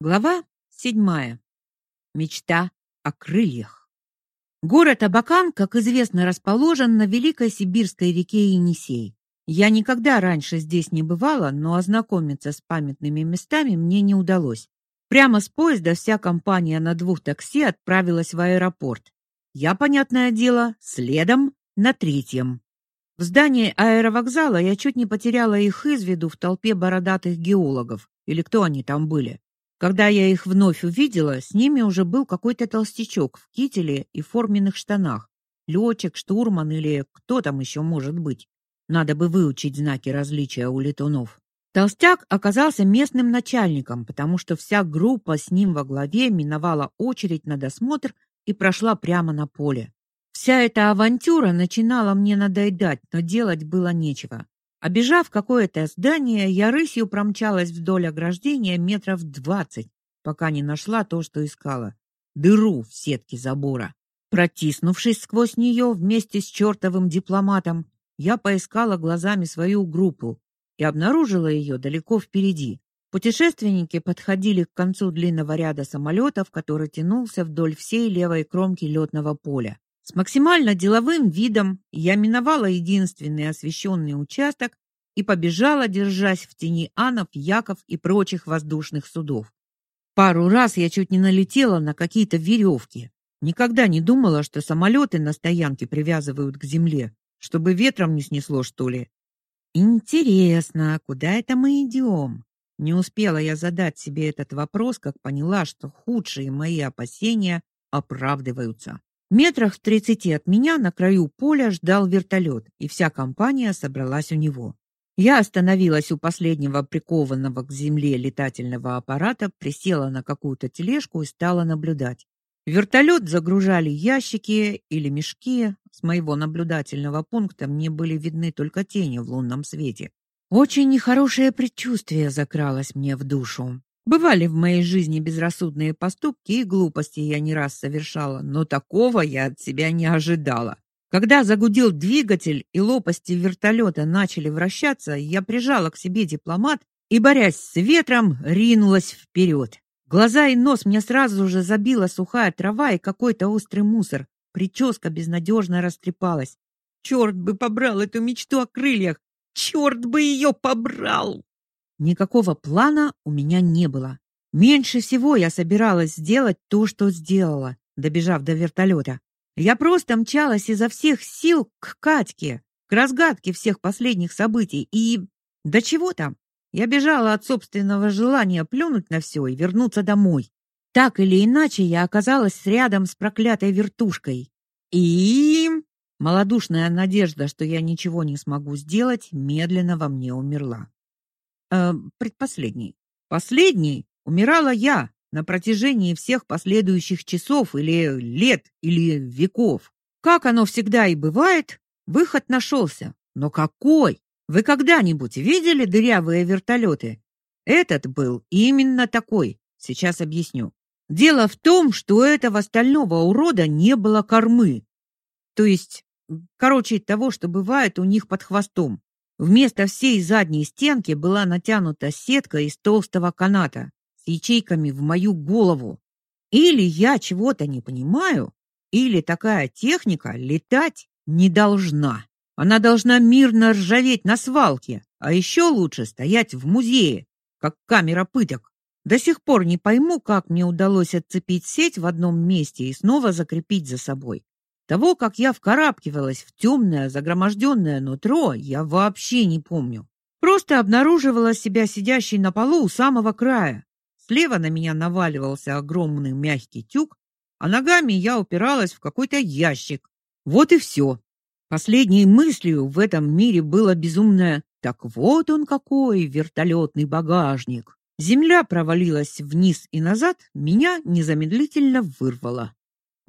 Глава седьмая. Мечта о крыльях. Город Абакан, как известно, расположен на великой сибирской реке Енисей. Я никогда раньше здесь не бывала, но ознакомиться с памятными местами мне не удалось. Прямо с поезда вся компания на двух такси отправилась в аэропорт. Я, понятное дело, следом на третьем. В здании аэровокзала я чуть не потеряла их из виду в толпе бородатых геологов, или кто они там были. Когда я их вновь увидела, с ними уже был какой-то толстячок в кителе и форменных штанах. Летчик, штурман или кто там еще может быть. Надо бы выучить знаки различия у летунов. Толстяк оказался местным начальником, потому что вся группа с ним во главе миновала очередь на досмотр и прошла прямо на поле. Вся эта авантюра начинала мне надоедать, но делать было нечего. Обежав какое-то здание, я рысью промчалась вдоль ограждения метров двадцать, пока не нашла то, что искала дыру в сетке забора. Протиснувшись сквозь нее вместе с чертовым дипломатом, я поискала глазами свою группу и обнаружила ее далеко впереди. Путешественники подходили к концу длинного ряда самолетов, который тянулся вдоль всей левой кромки летного поля. С максимально деловым видом я миновала единственный освещенный участок и побежала, держась в тени анов, яков и прочих воздушных судов. Пару раз я чуть не налетела на какие-то веревки. Никогда не думала, что самолеты на стоянке привязывают к земле, чтобы ветром не снесло, что ли. Интересно, куда это мы идем? Не успела я задать себе этот вопрос, как поняла, что худшие мои опасения оправдываются. Метрах в тридцати от меня на краю поля ждал вертолет, и вся компания собралась у него. Я остановилась у последнего прикованного к земле летательного аппарата, присела на какую-то тележку и стала наблюдать. В вертолет загружали ящики или мешки. С моего наблюдательного пункта мне были видны только тени в лунном свете. Очень нехорошее предчувствие закралось мне в душу. Бывали в моей жизни безрассудные поступки и глупости я не раз совершала, но такого я от себя не ожидала. Когда загудел двигатель и лопасти вертолета начали вращаться, я прижала к себе дипломат и, борясь с ветром, ринулась вперед. Глаза и нос мне сразу же забила сухая трава и какой-то острый мусор. Прическа безнадежно растрепалась. Черт бы побрал эту мечту о крыльях! Черт бы ее побрал! Никакого плана у меня не было. Меньше всего я собиралась сделать то, что сделала, добежав до вертолета. Я просто мчалась изо всех сил к Катьке, к разгадке всех последних событий и до чего там? Я бежала от собственного желания плюнуть на все и вернуться домой. Так или иначе, я оказалась рядом с проклятой вертушкой. И малодушная надежда, что я ничего не смогу сделать, медленно во мне умерла. Э, предпоследний. Последний умирала я на протяжении всех последующих часов или лет или веков. Как оно всегда и бывает, выход нашелся. Но какой? Вы когда-нибудь видели дырявые вертолеты? Этот был именно такой. Сейчас объясню. Дело в том, что этого стального урода не было кормы. То есть, короче, того, что бывает у них под хвостом. Вместо всей задней стенки была натянута сетка из толстого каната с ячейками в мою голову. Или я чего-то не понимаю, или такая техника летать не должна. Она должна мирно ржаветь на свалке, а еще лучше стоять в музее, как камера пыток. До сих пор не пойму, как мне удалось отцепить сеть в одном месте и снова закрепить за собой. Того, как я вкарабкивалась в темное загроможденное нутро, я вообще не помню. Просто обнаруживала себя сидящей на полу у самого края. Слева на меня наваливался огромный мягкий тюк, а ногами я упиралась в какой-то ящик. Вот и все. Последней мыслью в этом мире было безумное «Так вот он какой, вертолетный багажник». Земля провалилась вниз и назад, меня незамедлительно вырвало.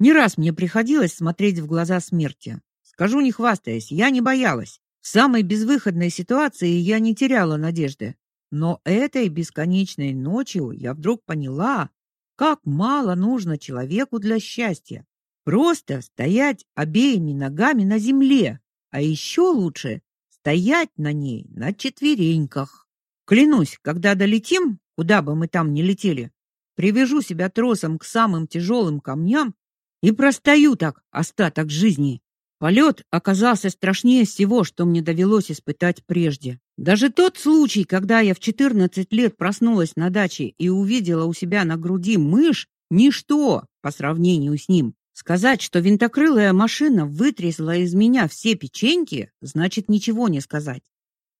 Не раз мне приходилось смотреть в глаза смерти. Скажу не хвастаясь, я не боялась. В самой безвыходной ситуации я не теряла надежды. Но этой бесконечной ночью я вдруг поняла, как мало нужно человеку для счастья. Просто стоять обеими ногами на земле, а еще лучше стоять на ней на четвереньках. Клянусь, когда долетим, куда бы мы там ни летели, привяжу себя тросом к самым тяжелым камням и простою так остаток жизни. Полет оказался страшнее всего, что мне довелось испытать прежде. Даже тот случай, когда я в 14 лет проснулась на даче и увидела у себя на груди мышь, ничто по сравнению с ним. Сказать, что винтокрылая машина вытрясла из меня все печеньки, значит ничего не сказать.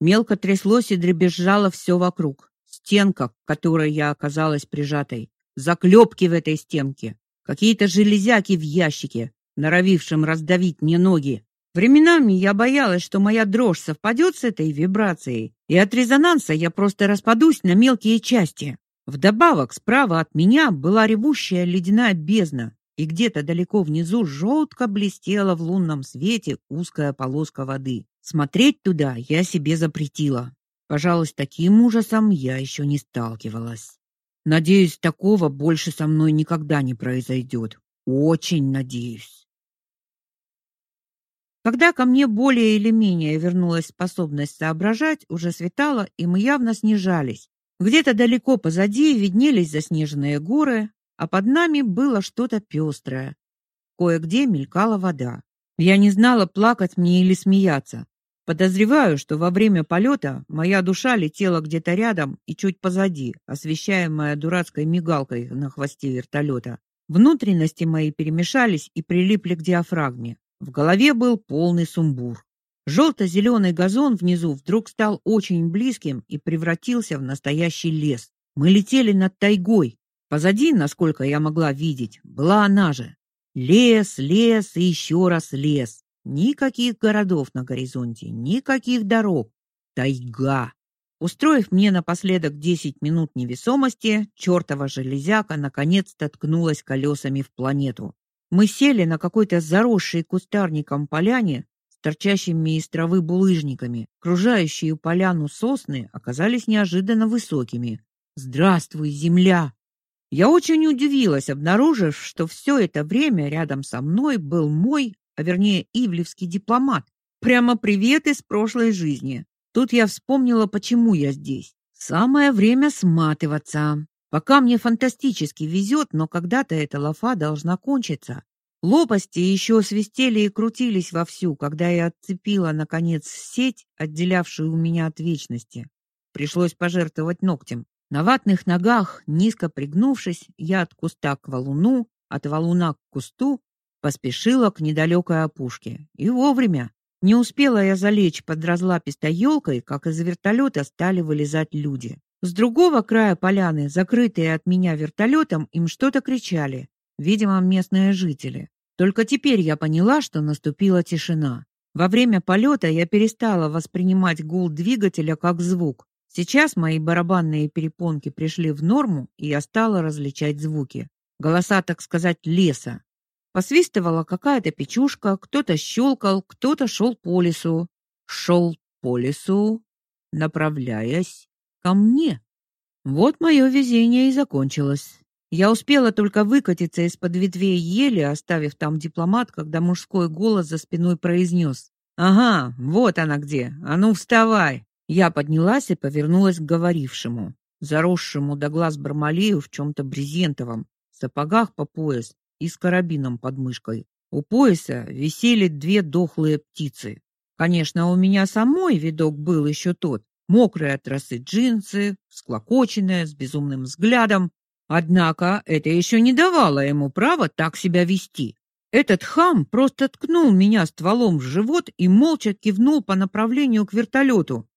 Мелко тряслось и дребезжало все вокруг. Стенка, к которой я оказалась прижатой, заклепки в этой стенке, какие-то железяки в ящике, норовившим раздавить мне ноги. Временами я боялась, что моя дрожь совпадет с этой вибрацией, и от резонанса я просто распадусь на мелкие части. Вдобавок, справа от меня была ревущая ледяная бездна, и где-то далеко внизу желтко блестела в лунном свете узкая полоска воды. Смотреть туда я себе запретила. Пожалуй, с таким ужасом я еще не сталкивалась. Надеюсь, такого больше со мной никогда не произойдет. Очень надеюсь. Когда ко мне более или менее вернулась способность соображать, уже светало, и мы явно снижались. Где-то далеко позади виднелись заснеженные горы, а под нами было что-то пестрое. Кое-где мелькала вода. Я не знала, плакать мне или смеяться. Подозреваю, что во время полета моя душа летела где-то рядом и чуть позади, освещаемая дурацкой мигалкой на хвосте вертолета. Внутренности мои перемешались и прилипли к диафрагме. В голове был полный сумбур. желто зеленый газон внизу вдруг стал очень близким и превратился в настоящий лес. Мы летели над тайгой, Позади, насколько я могла видеть, была она же. Лес, лес и еще раз лес. Никаких городов на горизонте, никаких дорог. Тайга. Устроив мне напоследок десять минут невесомости, чертова железяка наконец-то ткнулась колесами в планету. Мы сели на какой-то заросшей кустарником поляне с торчащими из травы булыжниками. Кружающие поляну сосны оказались неожиданно высокими. Здравствуй, земля! Я очень удивилась, обнаружив, что все это время рядом со мной был мой, а вернее, ивлевский дипломат. Прямо привет из прошлой жизни. Тут я вспомнила, почему я здесь. Самое время сматываться. Пока мне фантастически везет, но когда-то эта лафа должна кончиться. Лопасти еще свистели и крутились вовсю, когда я отцепила наконец сеть, отделявшую меня от вечности. Пришлось пожертвовать ногтем. На ватных ногах, низко пригнувшись, я от куста к валуну, от валуна к кусту поспешила к недалекой опушке. И вовремя. Не успела я залечь под разлапистой елкой, как из вертолета стали вылезать люди. С другого края поляны, закрытые от меня вертолетом, им что-то кричали. Видимо, местные жители. Только теперь я поняла, что наступила тишина. Во время полета я перестала воспринимать гул двигателя как звук. Сейчас мои барабанные перепонки пришли в норму, и я стала различать звуки. Голоса, так сказать, леса. Посвистывала какая-то печушка, кто-то щелкал, кто-то шел по лесу. Шел по лесу, направляясь ко мне. Вот мое везение и закончилось. Я успела только выкатиться из-под ветвей ели, оставив там дипломат, когда мужской голос за спиной произнес. «Ага, вот она где. А ну, вставай!» Я поднялась и повернулась к говорившему, заросшему до глаз Бармалею в чем-то брезентовом, сапогах по пояс и с карабином под мышкой. У пояса висели две дохлые птицы. Конечно, у меня самой видок был еще тот. Мокрые от росы джинсы, склокоченная, с безумным взглядом. Однако это еще не давало ему права так себя вести. Этот хам просто ткнул меня стволом в живот и молча кивнул по направлению к вертолету.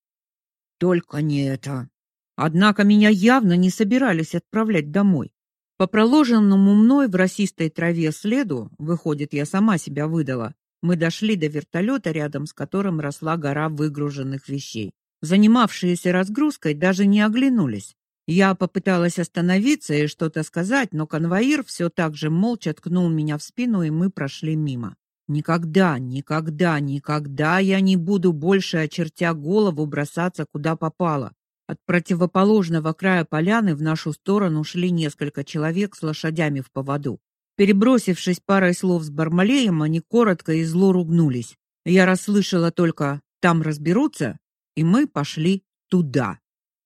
Только не это. Однако меня явно не собирались отправлять домой. По проложенному мной в росистой траве следу, выходит, я сама себя выдала, мы дошли до вертолета, рядом с которым росла гора выгруженных вещей. Занимавшиеся разгрузкой даже не оглянулись. Я попыталась остановиться и что-то сказать, но конвоир все так же молча ткнул меня в спину, и мы прошли мимо. Никогда, никогда, никогда я не буду больше, очертя голову, бросаться куда попало. От противоположного края поляны в нашу сторону шли несколько человек с лошадями в поводу. Перебросившись парой слов с Бармалеем, они коротко и зло ругнулись. Я расслышала только «там разберутся», и мы пошли туда.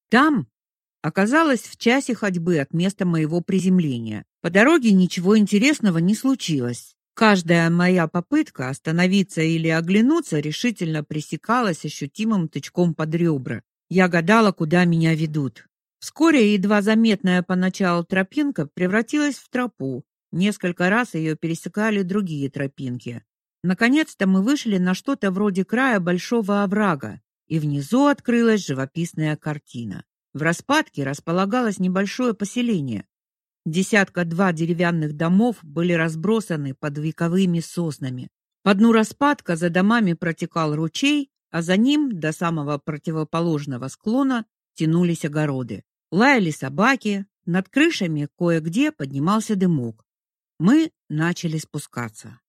Там оказалась в часе ходьбы от места моего приземления. По дороге ничего интересного не случилось. Каждая моя попытка остановиться или оглянуться решительно пресекалась ощутимым тычком под ребра. Я гадала, куда меня ведут. Вскоре едва заметная поначалу тропинка превратилась в тропу. Несколько раз ее пересекали другие тропинки. Наконец-то мы вышли на что-то вроде края большого оврага, и внизу открылась живописная картина. В распадке располагалось небольшое поселение. Десятка-два деревянных домов были разбросаны под вековыми соснами. По дну распадка за домами протекал ручей, а за ним до самого противоположного склона тянулись огороды. Лаяли собаки, над крышами кое-где поднимался дымок. Мы начали спускаться.